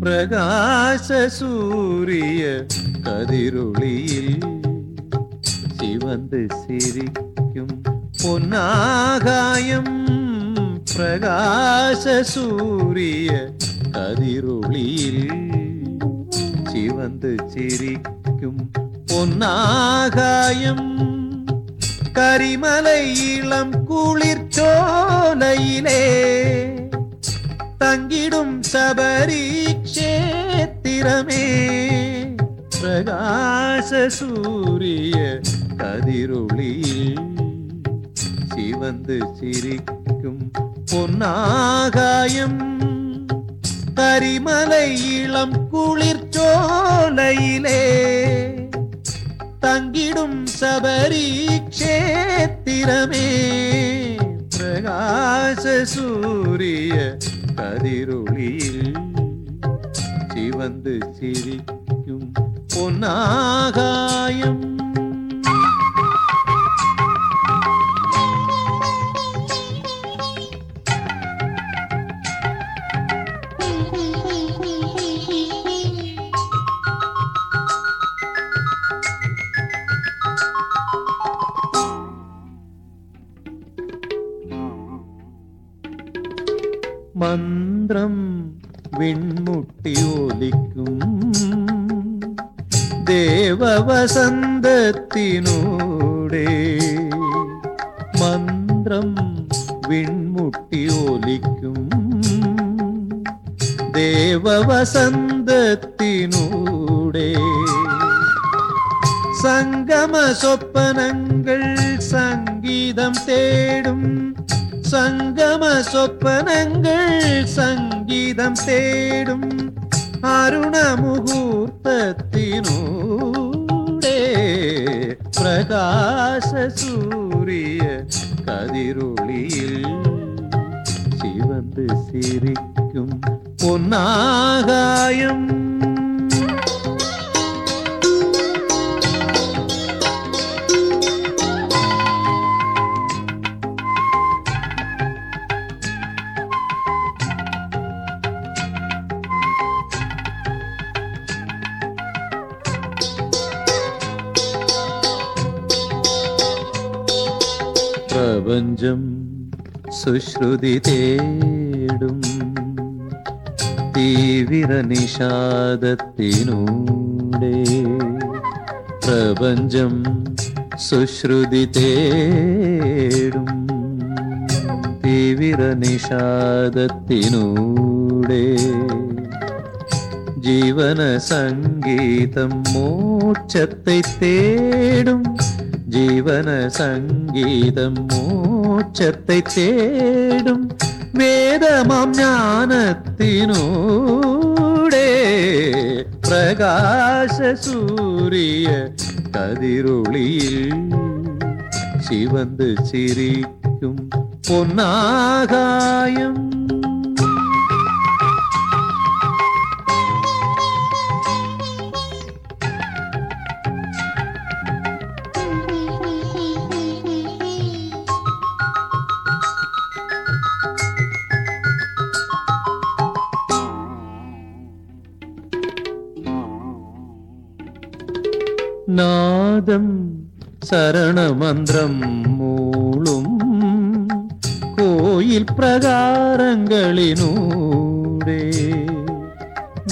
பிரகாச சூரிய கதிரொளியில் சிவந்து சிரிக்கும் பொன்னாகாயம் பிரகாச சூரிய கதிரொளியில் சிவந்து சிரிக்கும் பொன்னாகாயம் கரிமலை இளம் குளிர்ச்சோலையிலே தங்கிடும் சபரி கஷேத்திரமே பிரகாச சூரிய கதிரொளியில் சிவந்து சிரிக்கும் பொன்னாகாயம். கரிமலை இளம் குளிர்ச்சோலையிலே தங்கிடும் சபரி கஷேத்திரமே. பிரகாச சூரிய கதிரொளியில் சிவந்து சிரிக்கும் பொன்னாகாயம். மந்திரம் വിൺമുട്ടിയോലിക്കും ദേവവസന്തത്തിനൂടെ മന്ത്രം വിൺമുട്ടിയോലിക്കും ദേവവസന്തത്തിനൂടെ. സംഗമ സ്വപ്നങ്ങൾ സംഗീതം തേടും சங்கம சொப்பனங்கள் சங்கீதம் தேடும் சங்கீதம் தேடும் அருண முகூர்த்தத்தினூடே பிரகாச சூரிய கதிரொளியில் சிவந்து சிரிக்கும் பொன்னாகாயம். പ്രപഞ്ചം സുശ്രുതി തേടും. തീവ്ര നിഷാദത്തിനൂടെ പ്രപഞ്ചം സുശ്രുതി തേടും. തീവ്ര നിഷാദത്തിനൂടെ ജീവന സംഗീതം മോക്ഷത്തെ തേടും. ஜீவன சங்கீதம் மோட்சத்தை தேடும் வேதமாம் ஞானத்தினூடே. பிரகாச சூரிய கதிரொளியில் சிவந்து சிரிக்கும் பொன்னாகாயம். நாதம் சரணமந்திரம் மூளும் கோயில் பிரகாரங்களினூடே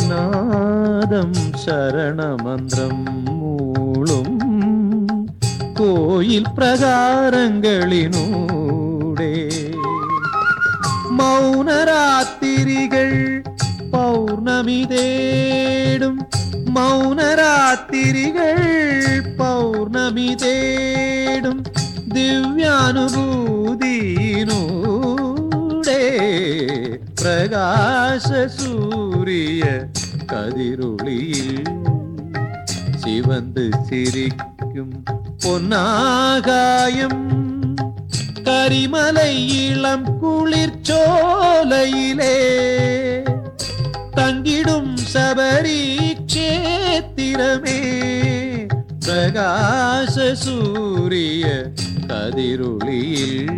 நாதம் சரணமந்திரம் மூளும் கோயில் பிரகாரங்களினூடே மௌனராத்திரிகள் பௌர்ணமி தேடும் மௌனராத்திரிகள் பௌர்ணமி தேடும் திவ்யானுபூதியினூடே பிரகாச சூரிய கதிரொளியில் சிவந்து சிரிக்கும் பொன்னாகாயம். கரிமலை இளம் குளிர்ச்சோலையிலே தங்கிடும் சபரி கஷேத்திரமே. பிரகாச சூரிய கதிரொளியில்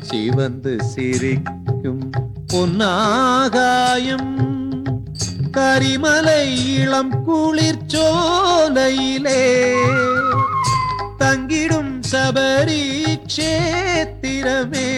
சிவந்து சிரிக்கும் பொன்னாகாயம். கரிமலை இளம் குளிர்ச்சோலையிலே தங்கிடும் சபரி கஷேத்திரமே.